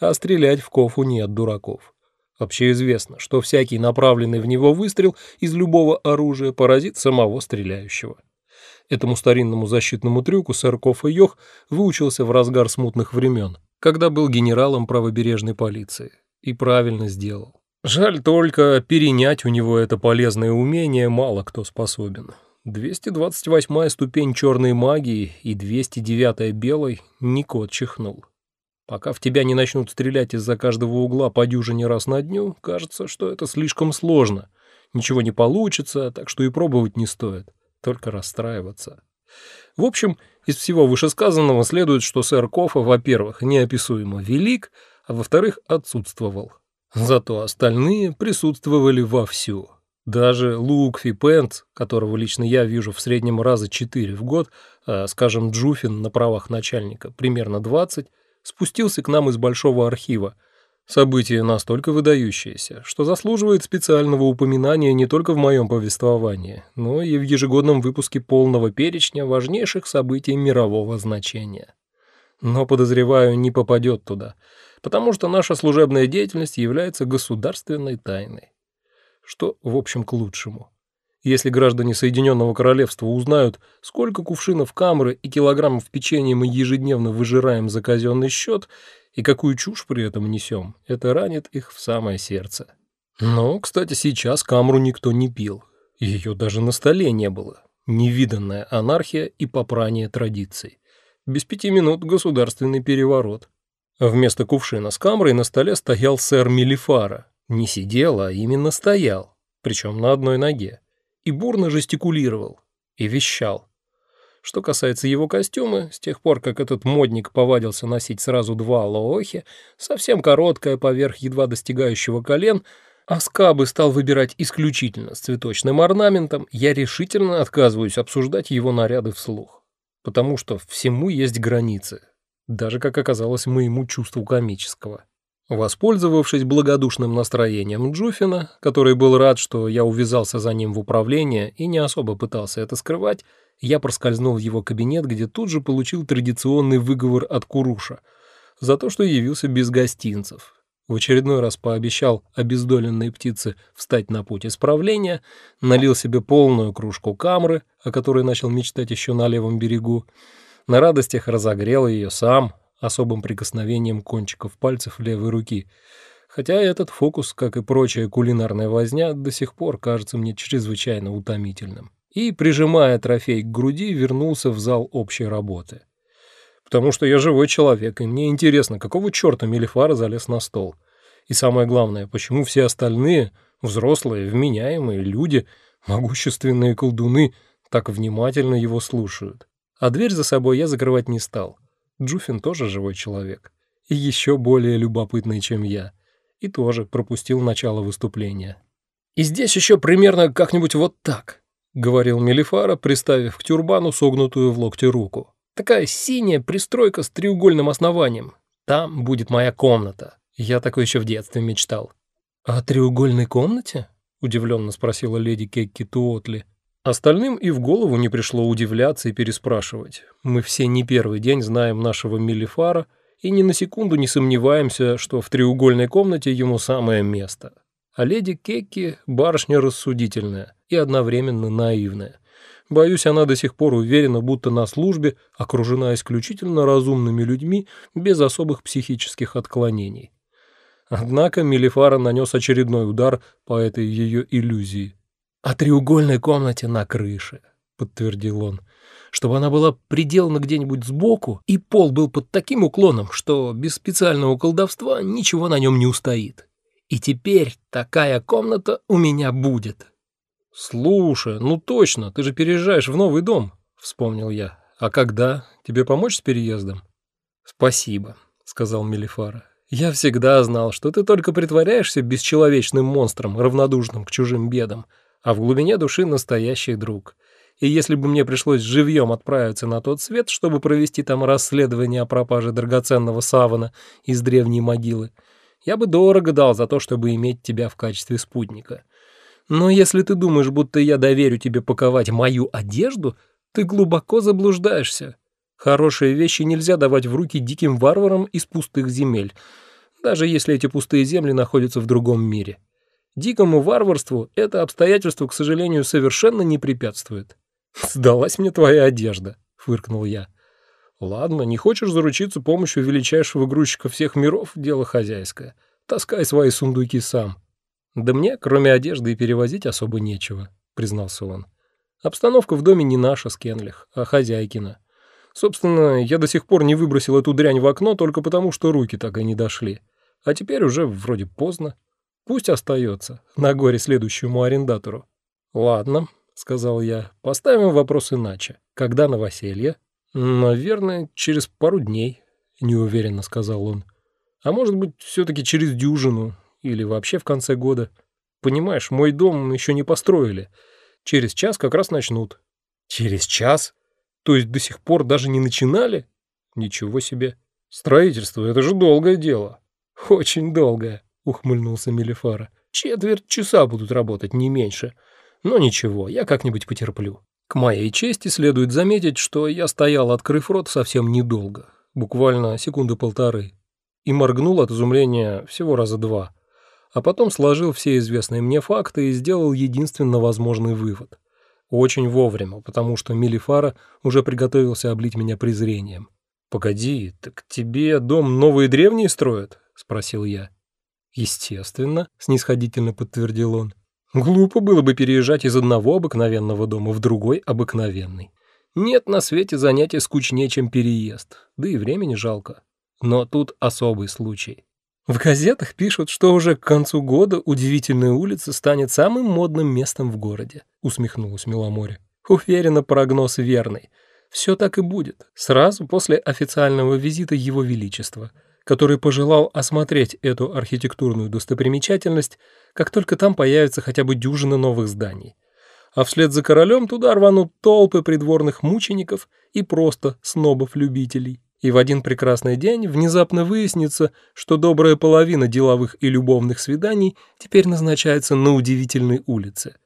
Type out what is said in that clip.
а стрелять в кофу нет дураков. Вообще известно, что всякий направленный в него выстрел из любого оружия поразит самого стреляющего. Этому старинному защитному трюку сэр Кофа Йох выучился в разгар смутных времен, когда был генералом правобережной полиции. И правильно сделал. Жаль только, перенять у него это полезное умение мало кто способен. 228-я ступень черной магии и 209-я белой ни кот чихнул. Пока в тебя не начнут стрелять из-за каждого угла по дюжине раз на дню, кажется, что это слишком сложно. Ничего не получится, так что и пробовать не стоит, только расстраиваться. В общем, из всего вышесказанного следует, что сэр Кофа, во-первых, неописуемо велик, а во-вторых, отсутствовал. Зато остальные присутствовали вовсю. Даже Лук Фипенц, которого лично я вижу в среднем раза четыре в год, а, скажем, Джуфин на правах начальника примерно 20, спустился к нам из большого архива. Событие настолько выдающееся, что заслуживает специального упоминания не только в моем повествовании, но и в ежегодном выпуске полного перечня важнейших событий мирового значения. Но, подозреваю, не попадет туда, потому что наша служебная деятельность является государственной тайной. Что, в общем, к лучшему. Если граждане Соединенного Королевства узнают, сколько кувшинов камры и килограммов печенья мы ежедневно выжираем за казенный счет и какую чушь при этом несем, это ранит их в самое сердце. Но, кстати, сейчас камру никто не пил. Ее даже на столе не было. Невиданная анархия и попрание традиций. Без пяти минут государственный переворот. Вместо кувшина с камрой на столе стоял сэр Мелифара. Не сидел, а именно стоял, причем на одной ноге и бурно жестикулировал, и вещал. Что касается его костюма, с тех пор, как этот модник повадился носить сразу два лоохи, совсем короткая поверх едва достигающего колен, а скабы стал выбирать исключительно с цветочным орнаментом, я решительно отказываюсь обсуждать его наряды вслух. Потому что всему есть границы, даже, как оказалось, моему чувству комического. Воспользовавшись благодушным настроением Джуфина, который был рад, что я увязался за ним в управление и не особо пытался это скрывать, я проскользнул в его кабинет, где тут же получил традиционный выговор от Куруша за то, что явился без гостинцев. В очередной раз пообещал обездоленной птице встать на путь исправления, налил себе полную кружку камры, о которой начал мечтать еще на левом берегу, на радостях разогрел ее сам, особым прикосновением кончиков пальцев левой руки, хотя этот фокус, как и прочая кулинарная возня, до сих пор кажется мне чрезвычайно утомительным. И, прижимая трофей к груди, вернулся в зал общей работы. Потому что я живой человек, и мне интересно, какого черта Мелифара залез на стол. И самое главное, почему все остальные, взрослые, вменяемые люди, могущественные колдуны, так внимательно его слушают. А дверь за собой я закрывать не стал. Джуфин тоже живой человек. И еще более любопытный, чем я. И тоже пропустил начало выступления. «И здесь еще примерно как-нибудь вот так», — говорил Мелифара, приставив к тюрбану согнутую в локте руку. «Такая синяя пристройка с треугольным основанием. Там будет моя комната. Я такой еще в детстве мечтал». «О треугольной комнате?» — удивленно спросила леди Кекки Туотли. Остальным и в голову не пришло удивляться и переспрашивать. Мы все не первый день знаем нашего Мелифара и ни на секунду не сомневаемся, что в треугольной комнате ему самое место. А леди Кекки – барышня рассудительная и одновременно наивная. Боюсь, она до сих пор уверена, будто на службе окружена исключительно разумными людьми без особых психических отклонений. Однако Мелифара нанес очередной удар по этой ее иллюзии о треугольной комнате на крыше», — подтвердил он, «чтобы она была приделана где-нибудь сбоку, и пол был под таким уклоном, что без специального колдовства ничего на нем не устоит. И теперь такая комната у меня будет». «Слушай, ну точно, ты же переезжаешь в новый дом», — вспомнил я. «А когда? Тебе помочь с переездом?» «Спасибо», — сказал Мелифара. «Я всегда знал, что ты только притворяешься бесчеловечным монстром, равнодушным к чужим бедам, а в глубине души настоящий друг. И если бы мне пришлось живьем отправиться на тот свет, чтобы провести там расследование о пропаже драгоценного савана из древней могилы, я бы дорого дал за то, чтобы иметь тебя в качестве спутника. Но если ты думаешь, будто я доверю тебе паковать мою одежду, ты глубоко заблуждаешься. Хорошие вещи нельзя давать в руки диким варварам из пустых земель. даже если эти пустые земли находятся в другом мире. Дикому варварству это обстоятельство, к сожалению, совершенно не препятствует. «Сдалась мне твоя одежда», — фыркнул я. «Ладно, не хочешь заручиться помощью величайшего грузчика всех миров, дело хозяйское. Таскай свои сундуки сам». «Да мне, кроме одежды, и перевозить особо нечего», — признался он. «Обстановка в доме не наша с Кенлих, а хозяйкина. Собственно, я до сих пор не выбросил эту дрянь в окно только потому, что руки так и не дошли. А теперь уже вроде поздно. Пусть остается, на горе следующему арендатору». «Ладно», — сказал я, — «поставим вопрос иначе. Когда новоселье?» «Наверное, через пару дней», — неуверенно сказал он. «А может быть, все-таки через дюжину или вообще в конце года. Понимаешь, мой дом еще не построили. Через час как раз начнут». «Через час? То есть до сих пор даже не начинали?» «Ничего себе. Строительство — это же долгое дело». «Очень долгое», — ухмыльнулся Мелифара. «Четверть часа будут работать, не меньше. Но ничего, я как-нибудь потерплю». К моей чести следует заметить, что я стоял, открыв рот, совсем недолго, буквально секунды полторы, и моргнул от изумления всего раза два, а потом сложил все известные мне факты и сделал единственно возможный вывод. Очень вовремя, потому что Милифара уже приготовился облить меня презрением. «Погоди, так тебе дом новые древние строят?» — спросил я. «Естественно», — снисходительно подтвердил он. Глупо было бы переезжать из одного обыкновенного дома в другой обыкновенный. Нет на свете занятия скучнее, чем переезд, да и времени жалко. Но тут особый случай. В газетах пишут, что уже к концу года удивительная улица станет самым модным местом в городе, усмехнулась Миломоре. Уверена, прогноз верный. Все так и будет. Сразу после официального визита Его Величества – который пожелал осмотреть эту архитектурную достопримечательность, как только там появится хотя бы дюжина новых зданий. А вслед за королем туда рванут толпы придворных мучеников и просто снобов-любителей. И в один прекрасный день внезапно выяснится, что добрая половина деловых и любовных свиданий теперь назначается на удивительной улице –